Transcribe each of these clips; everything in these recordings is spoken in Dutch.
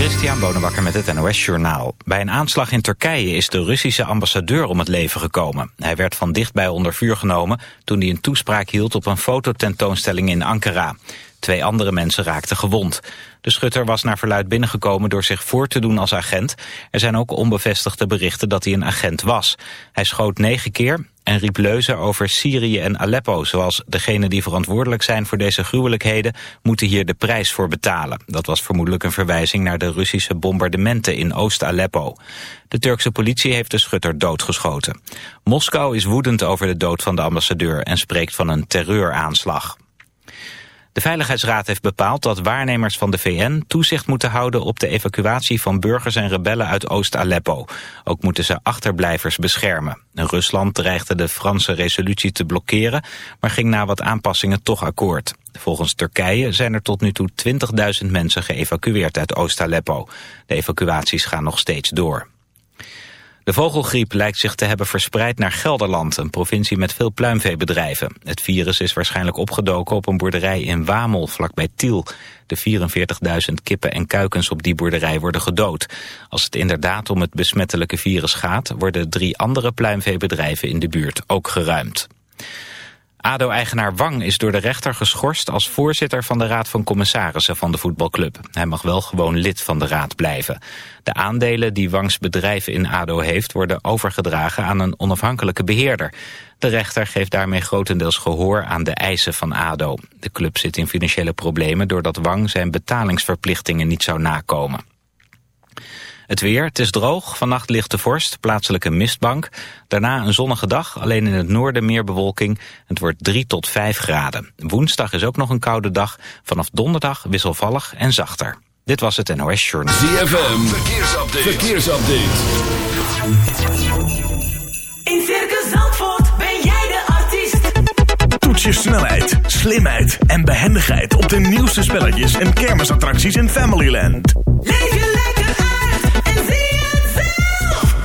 Christian Bonenbakker met het NOS Journaal. Bij een aanslag in Turkije is de Russische ambassadeur om het leven gekomen. Hij werd van dichtbij onder vuur genomen toen hij een toespraak hield op een fototentoonstelling in Ankara. Twee andere mensen raakten gewond. De schutter was naar verluid binnengekomen door zich voor te doen als agent. Er zijn ook onbevestigde berichten dat hij een agent was. Hij schoot negen keer en riep leuzen over Syrië en Aleppo... zoals degenen die verantwoordelijk zijn voor deze gruwelijkheden... moeten hier de prijs voor betalen. Dat was vermoedelijk een verwijzing naar de Russische bombardementen in Oost-Aleppo. De Turkse politie heeft de schutter doodgeschoten. Moskou is woedend over de dood van de ambassadeur... en spreekt van een terreuraanslag. De Veiligheidsraad heeft bepaald dat waarnemers van de VN toezicht moeten houden op de evacuatie van burgers en rebellen uit Oost-Aleppo. Ook moeten ze achterblijvers beschermen. Rusland dreigde de Franse resolutie te blokkeren, maar ging na wat aanpassingen toch akkoord. Volgens Turkije zijn er tot nu toe 20.000 mensen geëvacueerd uit Oost-Aleppo. De evacuaties gaan nog steeds door. De vogelgriep lijkt zich te hebben verspreid naar Gelderland, een provincie met veel pluimveebedrijven. Het virus is waarschijnlijk opgedoken op een boerderij in Wamel, vlakbij Tiel. De 44.000 kippen en kuikens op die boerderij worden gedood. Als het inderdaad om het besmettelijke virus gaat, worden drie andere pluimveebedrijven in de buurt ook geruimd. ADO-eigenaar Wang is door de rechter geschorst als voorzitter van de Raad van Commissarissen van de voetbalclub. Hij mag wel gewoon lid van de raad blijven. De aandelen die Wangs bedrijf in ADO heeft worden overgedragen aan een onafhankelijke beheerder. De rechter geeft daarmee grotendeels gehoor aan de eisen van ADO. De club zit in financiële problemen doordat Wang zijn betalingsverplichtingen niet zou nakomen. Het weer, het is droog, vannacht ligt de vorst, plaatselijke mistbank. Daarna een zonnige dag, alleen in het noorden meer bewolking. Het wordt 3 tot 5 graden. Woensdag is ook nog een koude dag. Vanaf donderdag wisselvallig en zachter. Dit was het NOS Journal. ZFM, verkeersupdate. verkeersupdate. In Circus Zandvoort ben jij de artiest. Toets je snelheid, slimheid en behendigheid op de nieuwste spelletjes en kermisattracties in Familyland. Leef je lekker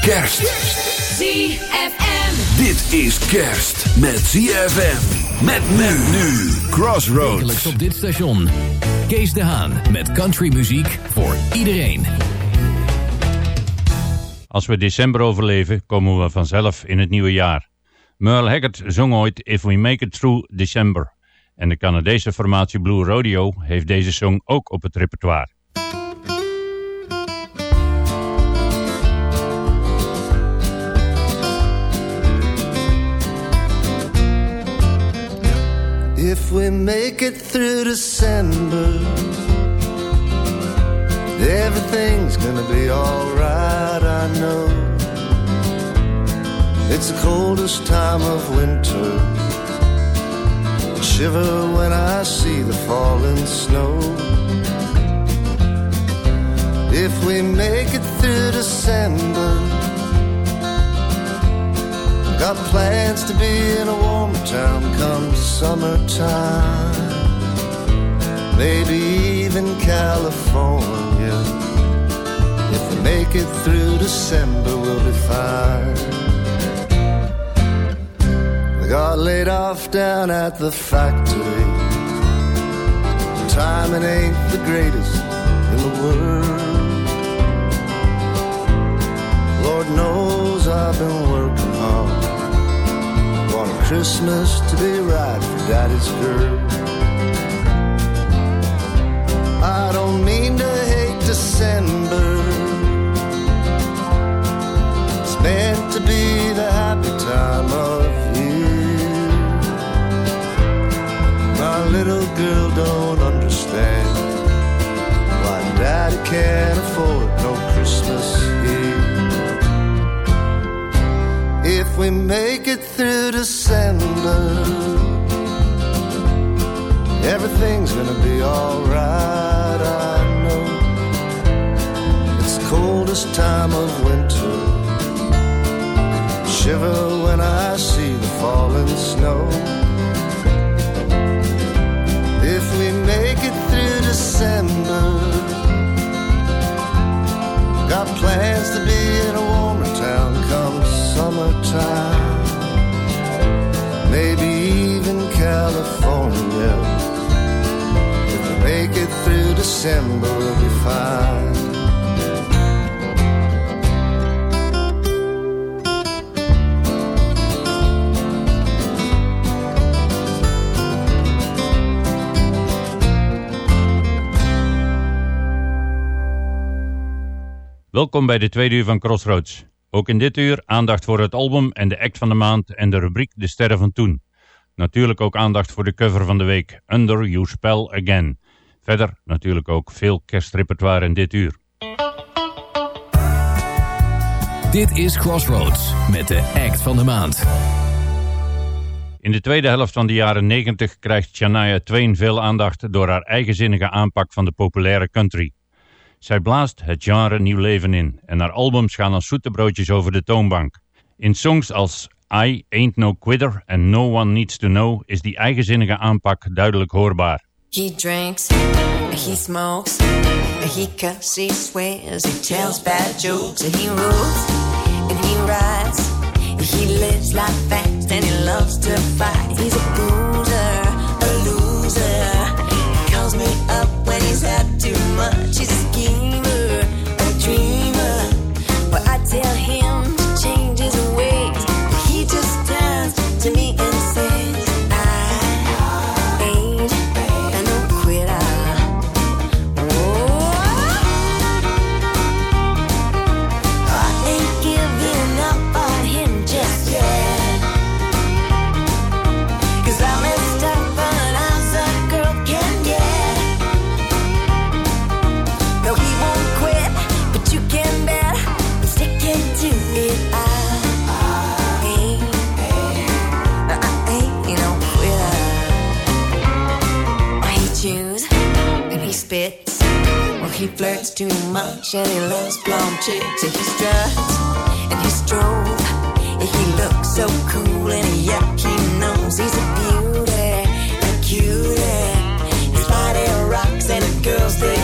Kerst. ZFM. Dit is kerst met ZFM. Met men nu. Crossroads. Wekelijks op dit station. Kees de Haan met countrymuziek voor iedereen. Als we december overleven, komen we vanzelf in het nieuwe jaar. Merle Haggard zong ooit If We Make It Through December. En de Canadese formatie Blue Rodeo heeft deze song ook op het repertoire. If we make it through December, everything's gonna be alright, I know. It's the coldest time of winter. I shiver when I see the falling snow. If we make it through December, Got plans to be in a warm town come summertime. Maybe even California. If we make it through December, we'll be fine. got laid off down at the factory. Timing ain't the greatest in the world. Lord knows I've been working Christmas to be right for Daddy's girl. I don't mean to hate December. It's meant to be the happy time of year. My little girl don't understand why Daddy can't afford no Christmas here. If we make December, fine. Welkom bij de tweede uur van Crossroads. Ook in dit uur aandacht voor het album en de act van de maand en de rubriek De Sterren van Toen. Natuurlijk ook aandacht voor de cover van de week, Under You Spell Again. Verder natuurlijk ook veel kerstrepertoire in dit uur. Dit is Crossroads met de act van de maand. In de tweede helft van de jaren 90 krijgt Shania Twain veel aandacht door haar eigenzinnige aanpak van de populaire country. Zij blaast het genre nieuw leven in en haar albums gaan als zoete broodjes over de toonbank. In songs als I Ain't No Quitter en No One Needs To Know is die eigenzinnige aanpak duidelijk hoorbaar. He drinks, he smokes, he cusses, he swears, he tells bad jokes, he rules, and he rides. He lives life fast and he loves to fight. He's a much and he loves blonde chicks. And he struts and he strolls. And he looks so cool and yuck, he knows he's a beauty, a cutie. His body rocks and the girls they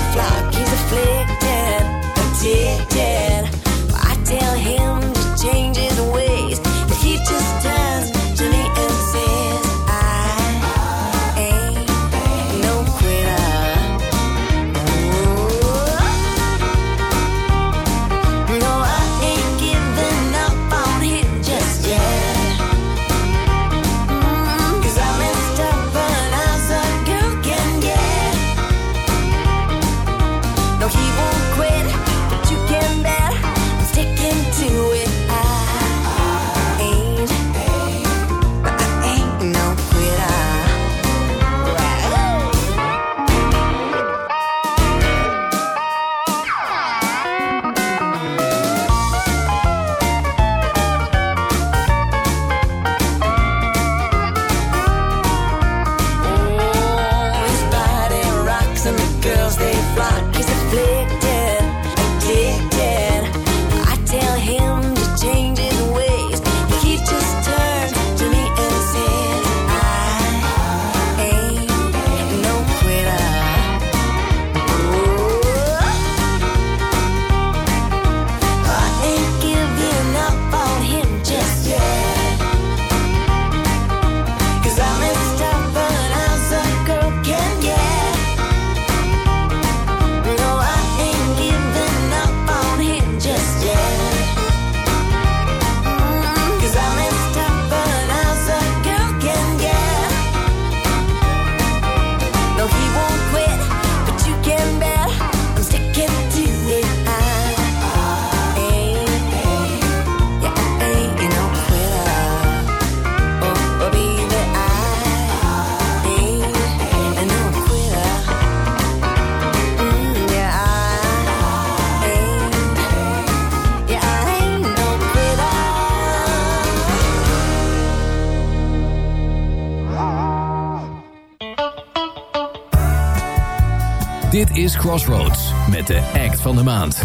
Crossroads met de act van de maand.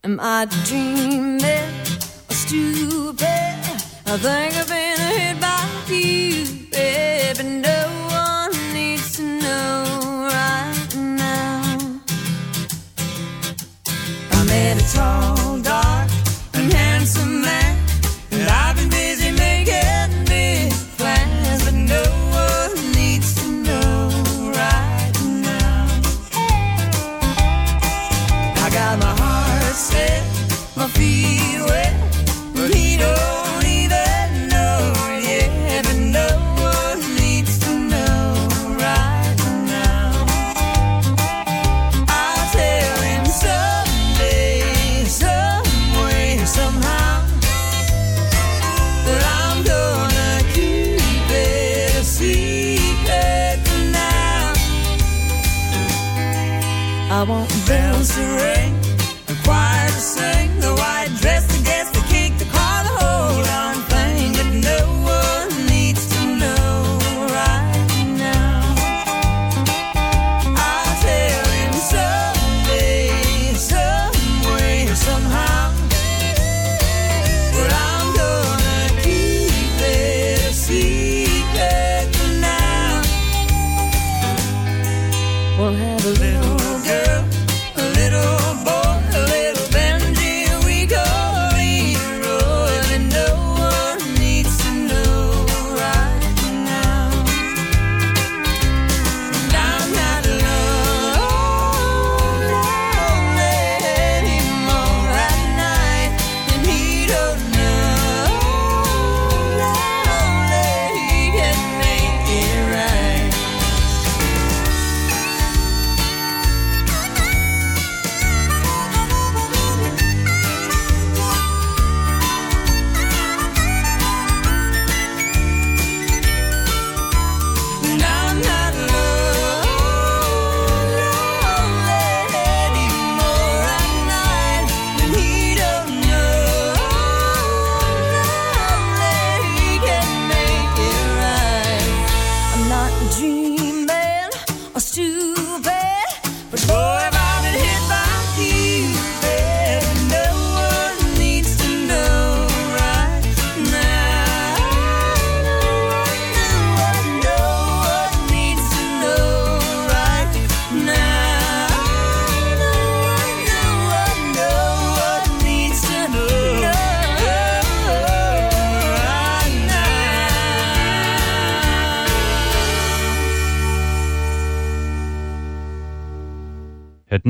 Am I dreaming or stupid? I think I've been hit by you.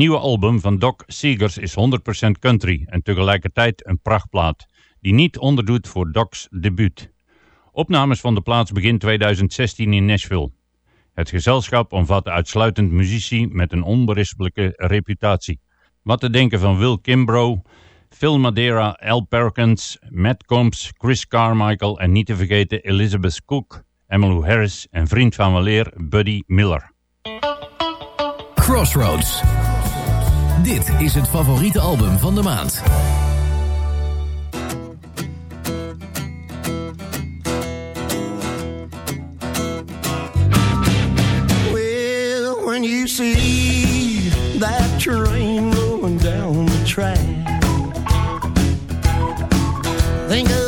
nieuwe album van Doc Seegers is 100% country en tegelijkertijd een prachtplaat, die niet onderdoet voor Doc's debuut. Opnames van de plaats begin 2016 in Nashville. Het gezelschap omvat uitsluitend muzici met een onberispelijke reputatie. Wat te denken van Will Kimbrough, Phil Madeira, Al Perkins, Matt Combs, Chris Carmichael en niet te vergeten Elizabeth Cook, Emmylou Harris en vriend van weleer Buddy Miller. Crossroads dit is het favoriete album van de maand. Well, when you see that train going down the track. Think of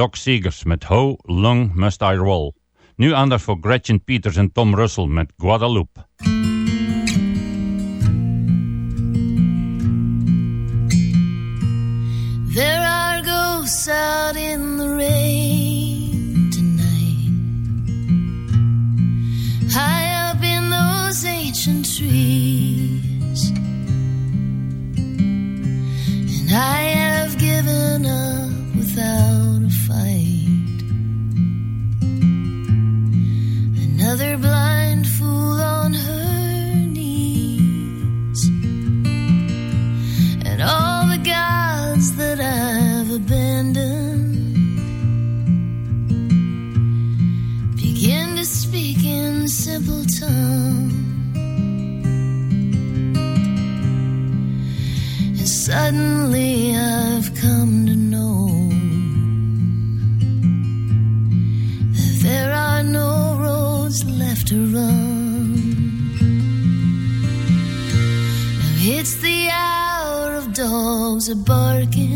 Doc Seegers met How Long Must I Roll. Nu aandacht voor Gretchen Peters en Tom Russell met Guadeloupe. Another blind fool on her knees. And all the gods that I've abandoned begin to speak in simple tongue. And suddenly a bargain.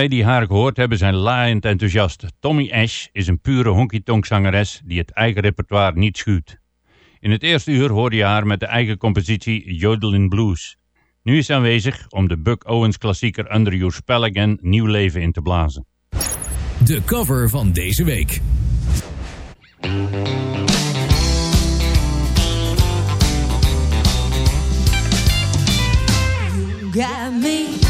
Zij die haar gehoord hebben zijn laaiend enthousiast. Tommy Ash is een pure honky-tonk zangeres die het eigen repertoire niet schuwt. In het eerste uur hoorde je haar met de eigen compositie Jodelin Blues. Nu is ze aanwezig om de Buck Owens klassieker Under Your Spell Again nieuw leven in te blazen. De cover van deze week. Got me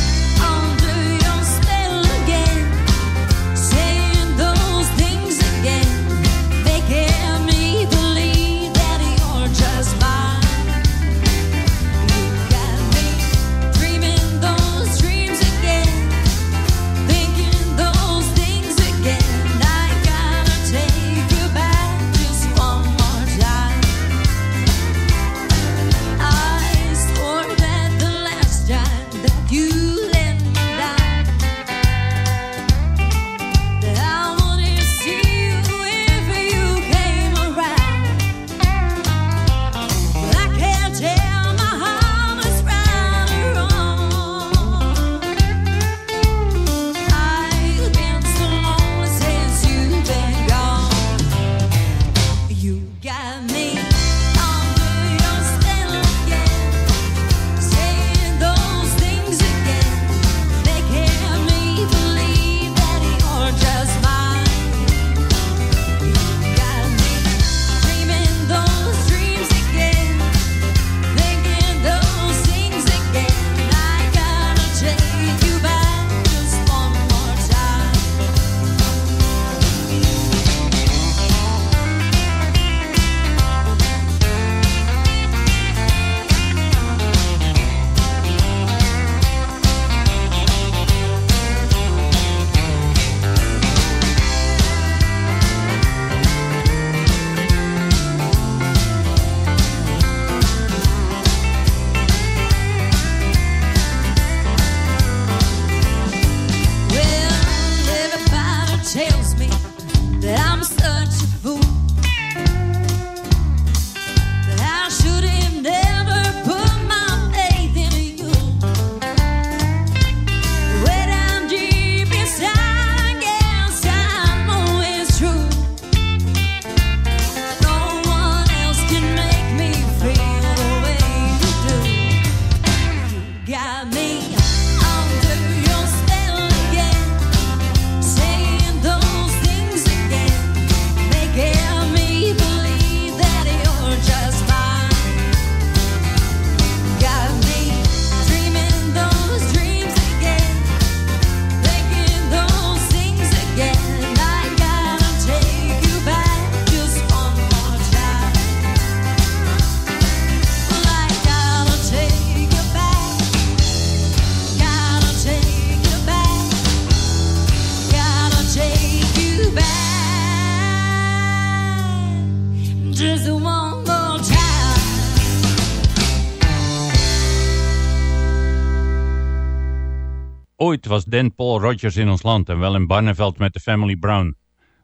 was Dan Paul Rogers in ons land en wel in Barneveld met de Family Brown.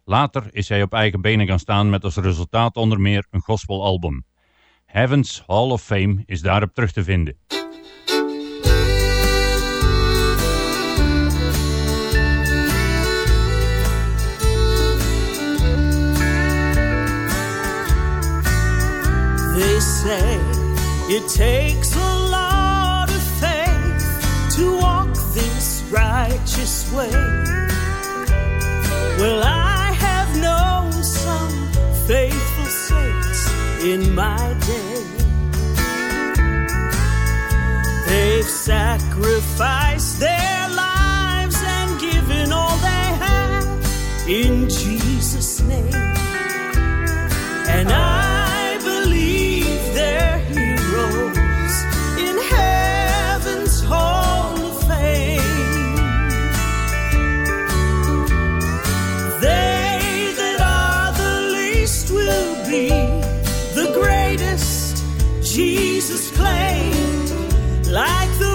Later is hij op eigen benen gaan staan met als resultaat onder meer een gospelalbum. Heaven's Hall of Fame is daarop terug te vinden. Say righteous way. Well, I have known some faithful saints in my day. They've sacrificed their lives and given all they have in Jesus' name. And I Jesus claimed. Like the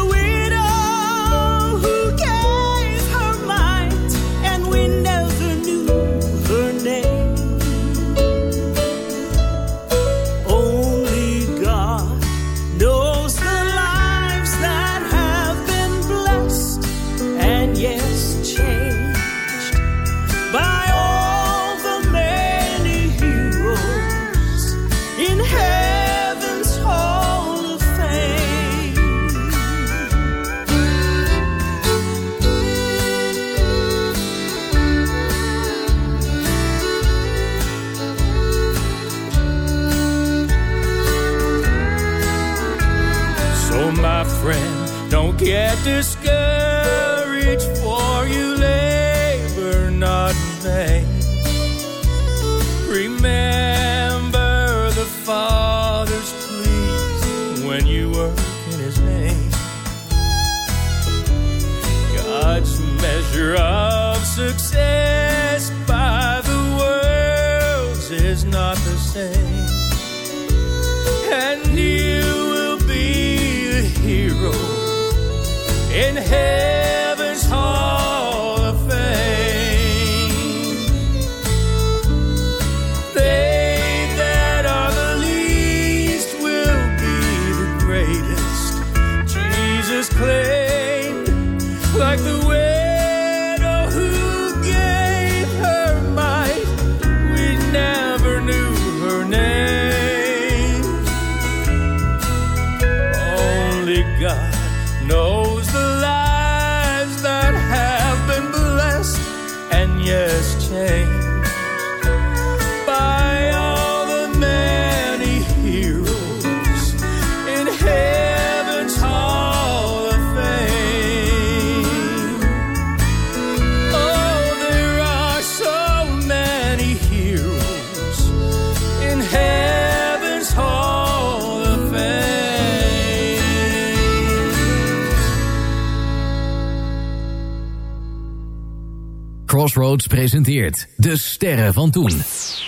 Crossroads presenteert De Sterren van Toen.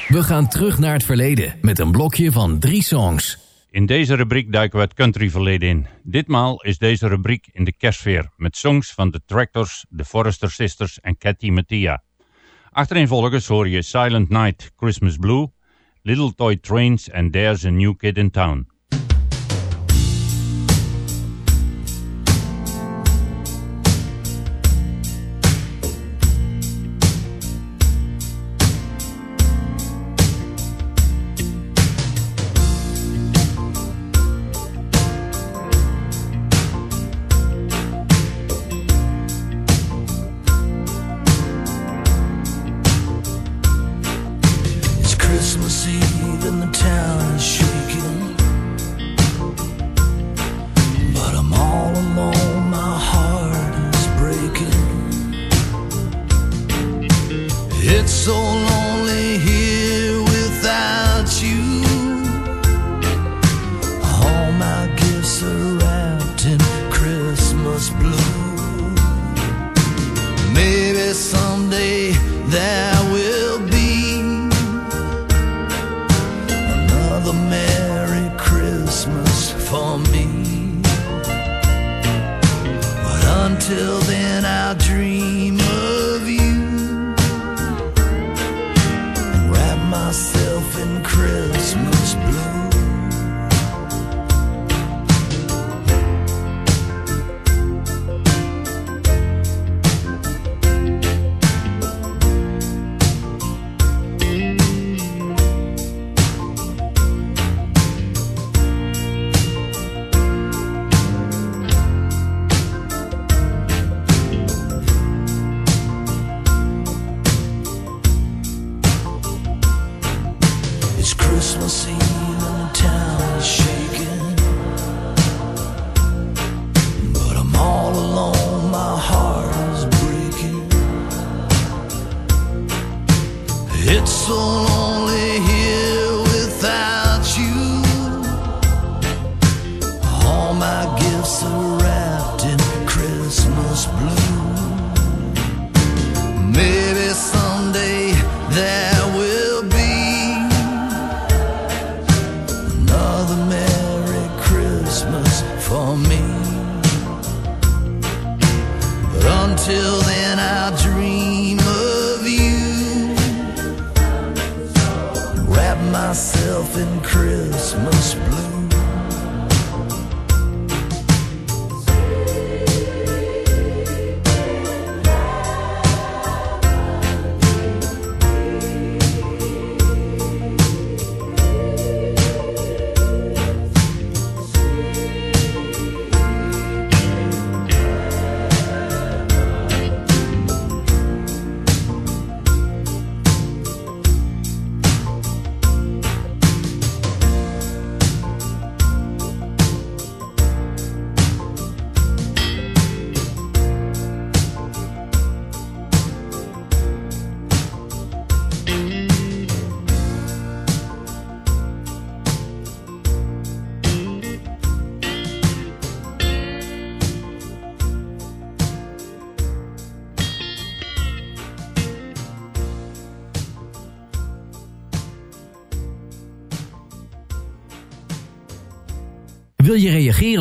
We gaan terug naar het verleden met een blokje van drie songs. In deze rubriek duiken we het country verleden in. Ditmaal is deze rubriek in de kerstfeer met songs van The Tractors, The Forrester Sisters en Cathy Mattia. Achtereenvolgens hoor je Silent Night, Christmas Blue, Little Toy Trains en There's a New Kid in Town. for me. But until then, I'll dream.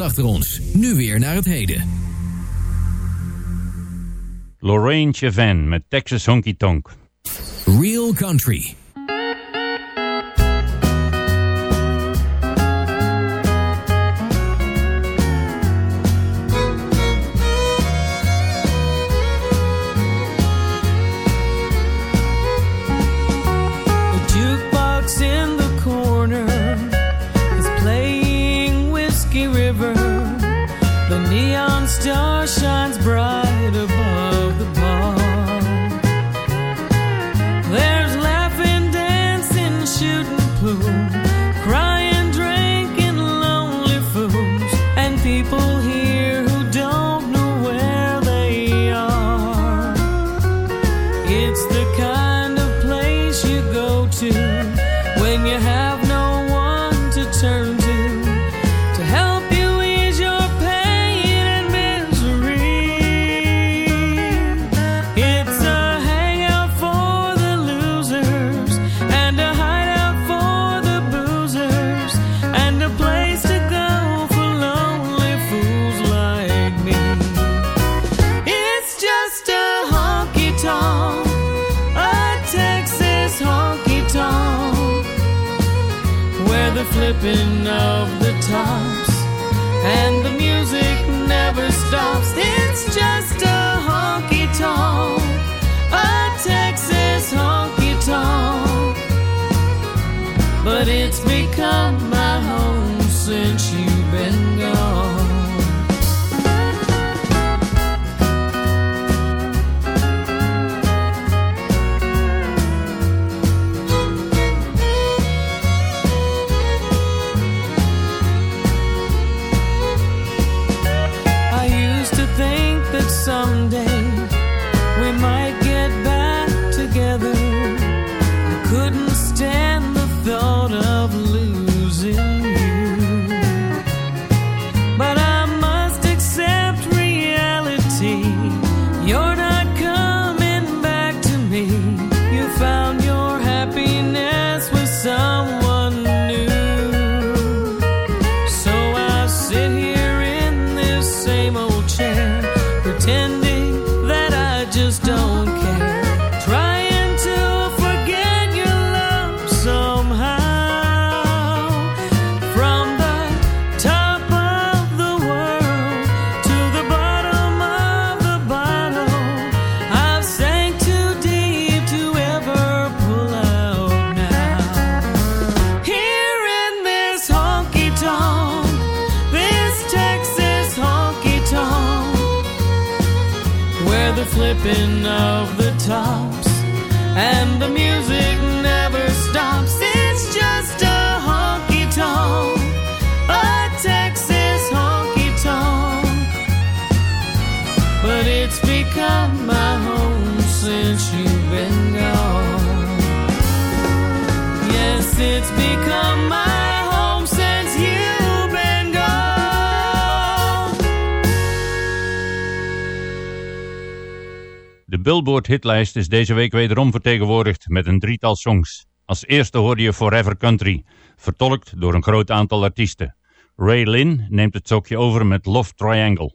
achter ons. Nu weer naar het heden. Lorraine Chavan met Texas Honky Tonk. Real Country. Hitlijst is deze week wederom vertegenwoordigd met een drietal songs. Als eerste hoorde je Forever Country, vertolkt door een groot aantal artiesten. Ray Lynn neemt het sokje over met Love Triangle,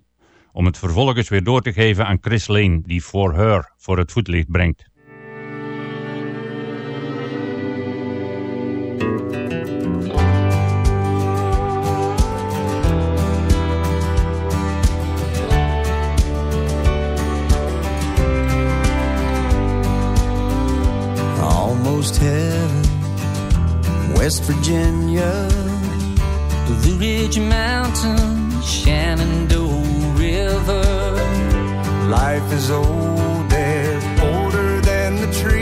om het vervolgens weer door te geven aan Chris Lane, die For Her voor het voetlicht brengt. heaven. West Virginia, the Blue Ridge Mountains, Shenandoah River. Life is old, older than the trees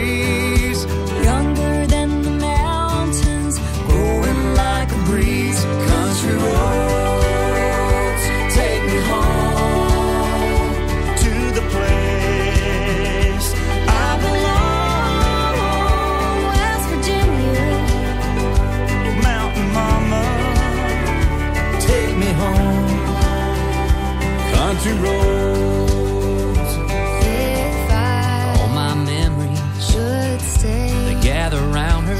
country roads. If I All my memories should stay. They gather around her.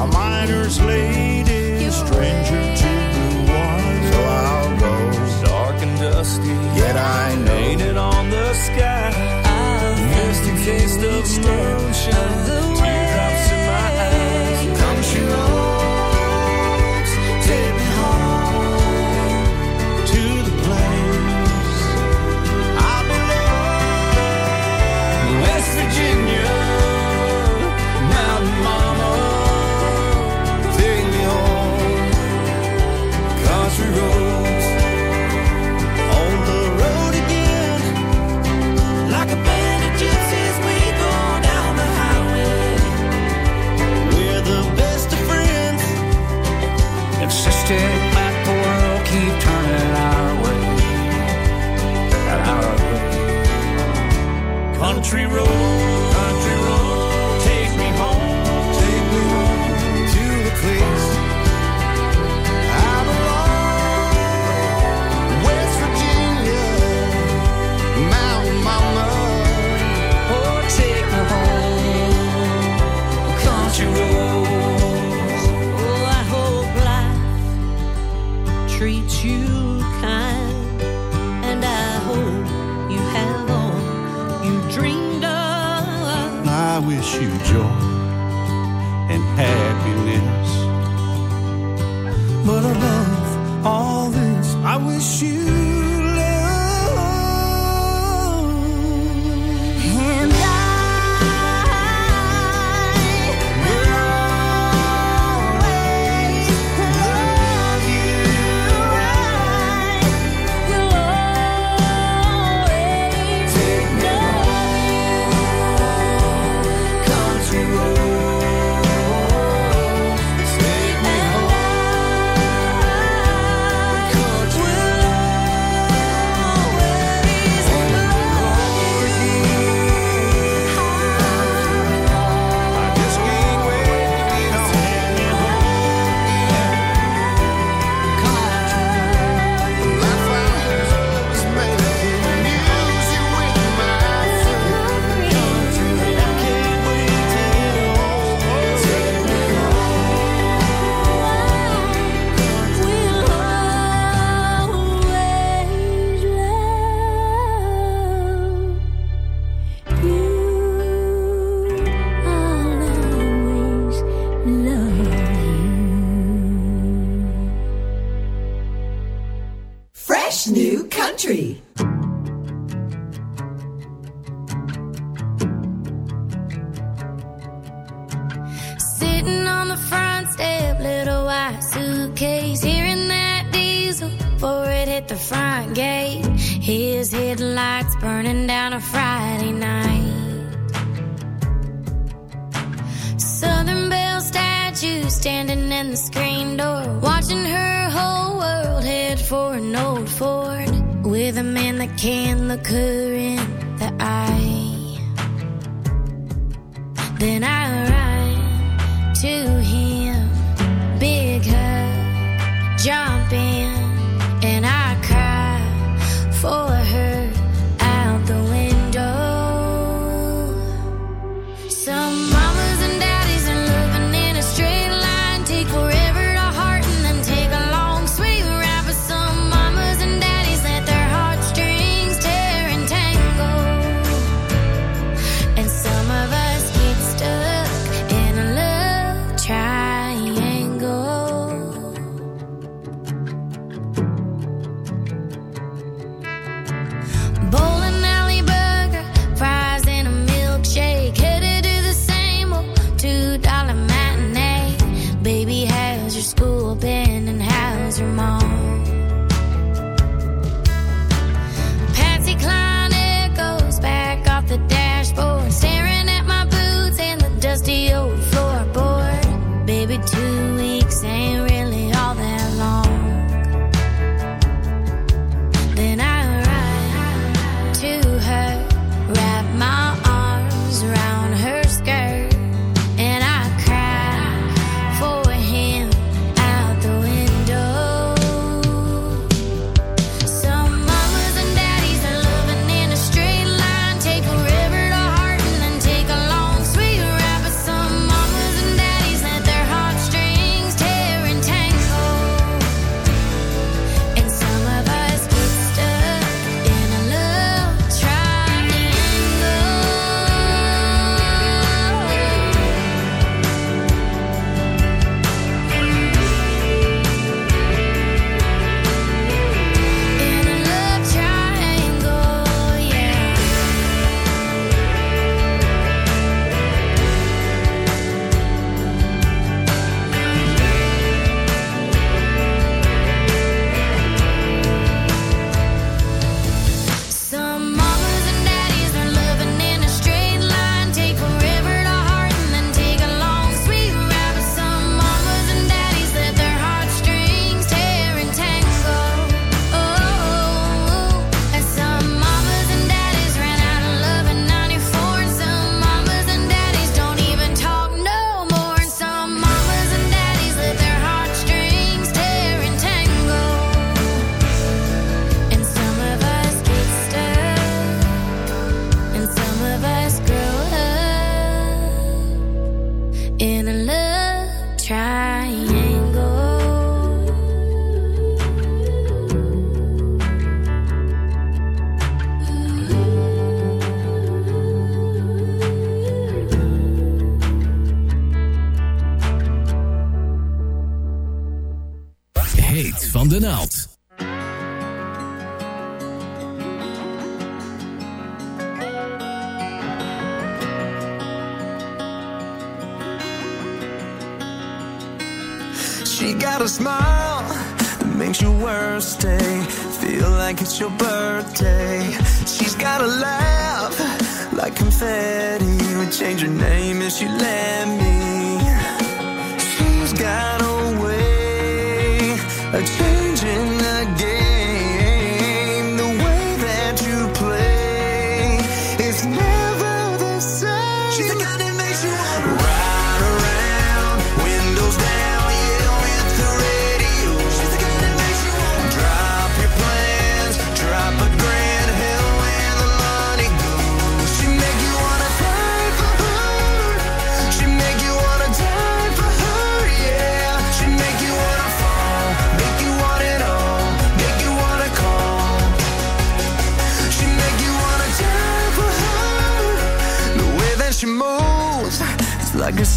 A miner's lady, stranger way. to the water. So I'll go. Dark and dusty, yet I know. Painted on the sky. I'll taste of moonshine country road. front gate. His headlights burning down a Friday night. Southern Belle statue standing in the screen door, watching her whole world head for an old Ford with a man that can look her in the eye. Then I ran to him, big hug, jumping. She got a smile that makes your worst day feel like it's your birthday. She's got a laugh like confetti would change her name if she let me. She's got a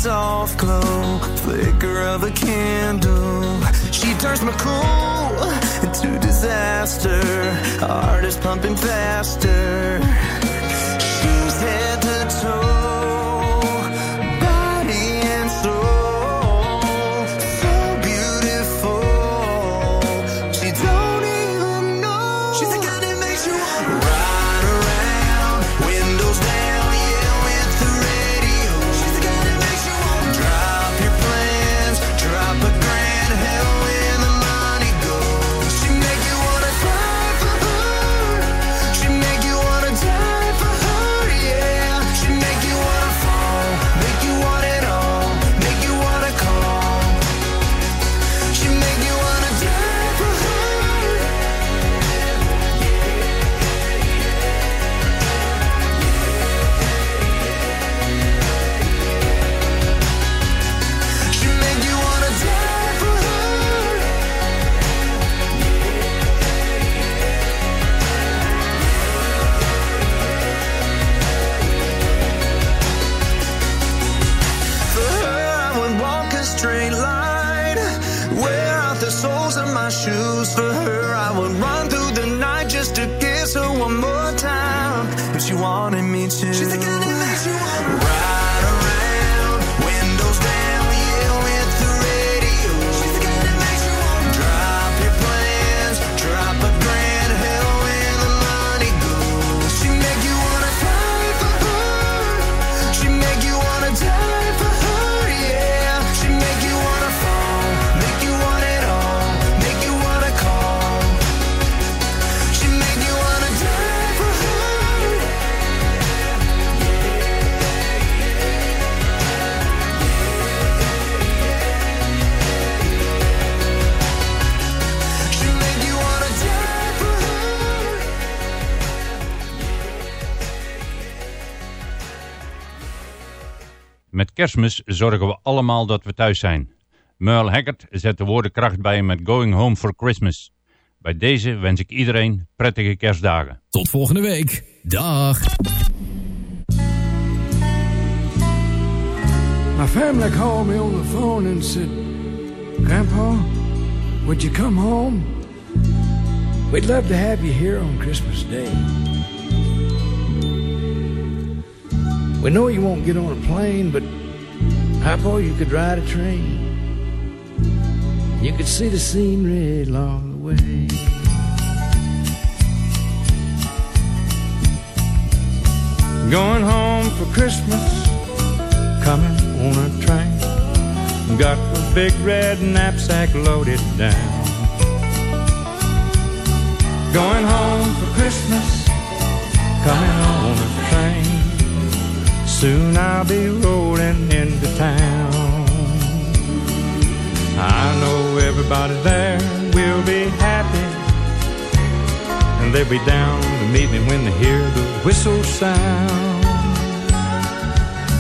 soft glow, flicker of a candle. She turns my cool into disaster. Heart is pumping faster. Kerstmis zorgen we allemaal dat we thuis zijn. Merle Haggard zet de woorden kracht bij met Going Home for Christmas. Bij deze wens ik iedereen prettige kerstdagen. Tot volgende week. Dag. My family called me on the phone and said, Grandpa, would you come home? We'd love to have you here on Christmas Day. We know you won't get on a plane, but how about you could ride a train? You could see the scenery along the way. Going home for Christmas, coming on a train. Got a big red knapsack loaded down. Going home for Christmas, coming on a train. Soon I'll be rolling into town. I know everybody there will be happy. And they'll be down to meet me when they hear the whistle sound.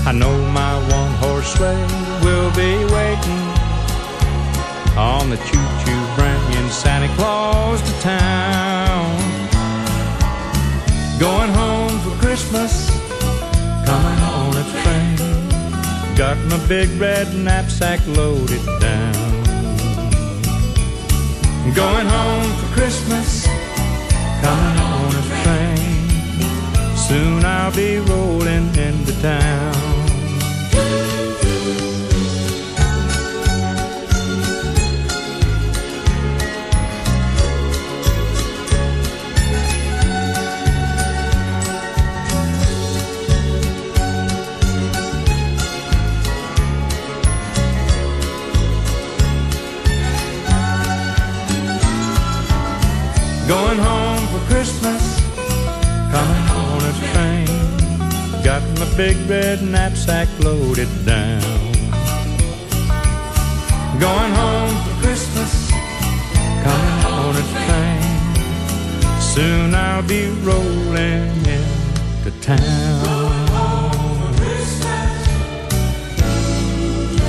I know my one horse sleigh will be waiting on the choo choo bringing Santa Claus to town. Going home for Christmas, coming on a train. Got my big red knapsack loaded down. Going home for Christmas, coming on a train. Soon I'll be rolling into town. Going home for Christmas, coming on a train. Got my big red knapsack loaded down. Going home for Christmas, coming on a train. Soon I'll be rolling into town.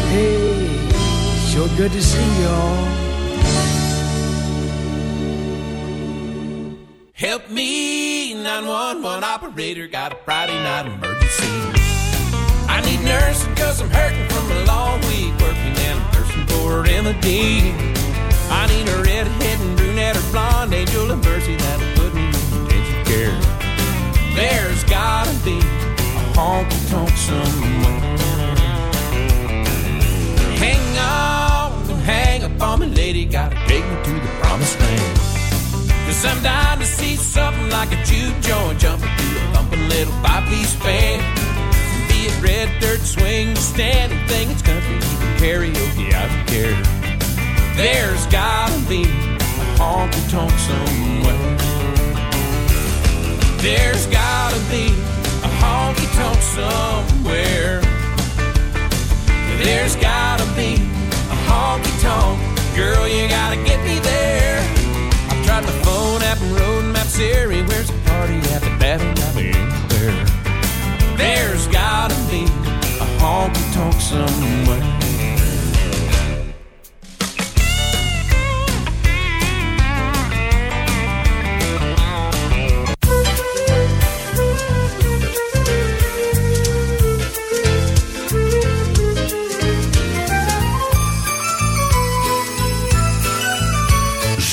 Hey, sure good to see y'all. Help me, 911 operator, got a Friday night emergency. I need nursing cause I'm hurting from a long week working and I'm thirsting for a remedy. I need a redhead and brunette or blonde angel of mercy that'll put me in intensive care. There's gotta be a honky tonk somewhere. Hang on, hang up on me, lady, gotta take me to the promised land. Dying to see something like a juke joint jumping through a thumping little five-piece band. Be it red dirt swing, standing thing, it's country, karaoke, I don't care. There's gotta be a honky tonk somewhere. There's gotta be a honky tonk somewhere. There's gotta be a honky tonk. Girl, you gotta get me there. Siri. Where's the party at? That ain't got me. There's gotta be a honky tonk somewhere.